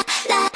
la la.